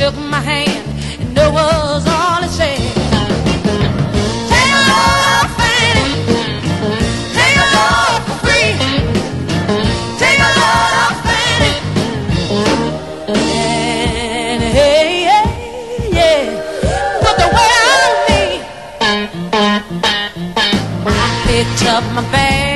shook my hand, and no said. of up my bag.